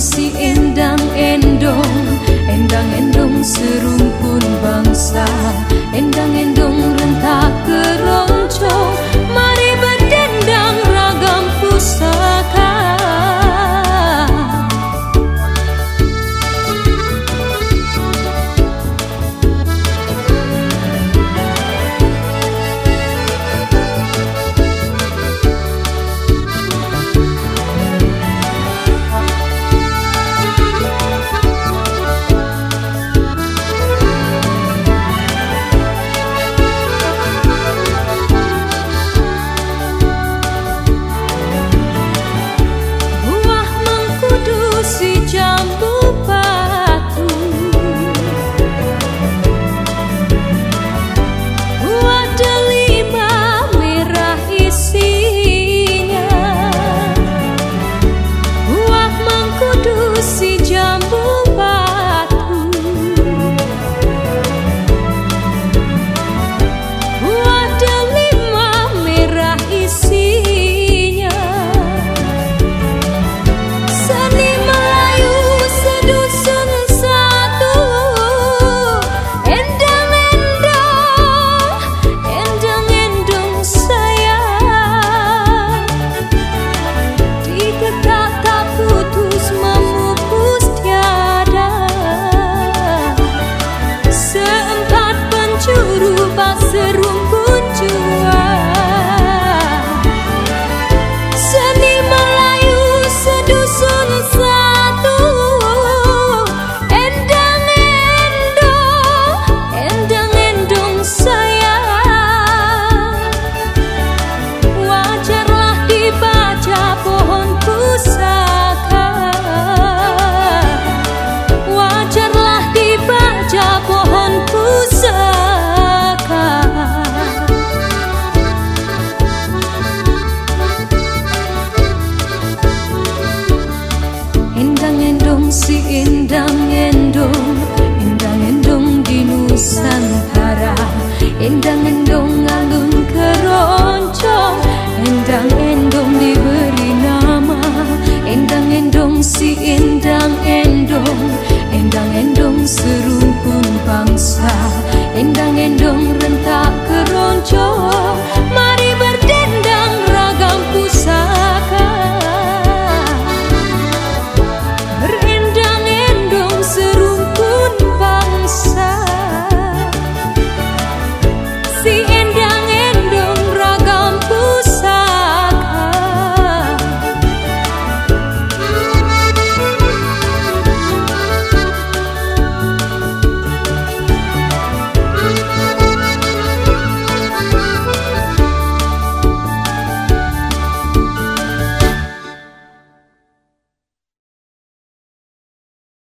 si Endang Endong Endang Endong serumpun bangsa. Endang Endong rentak keroncong si Indang Endong Indang Endong di Nusantara, Indang Endong alun keroncong, Indang Endong diberi nama, Indang Endong si Indang Endong Indang Endong serumpun bangsa, Indang Endong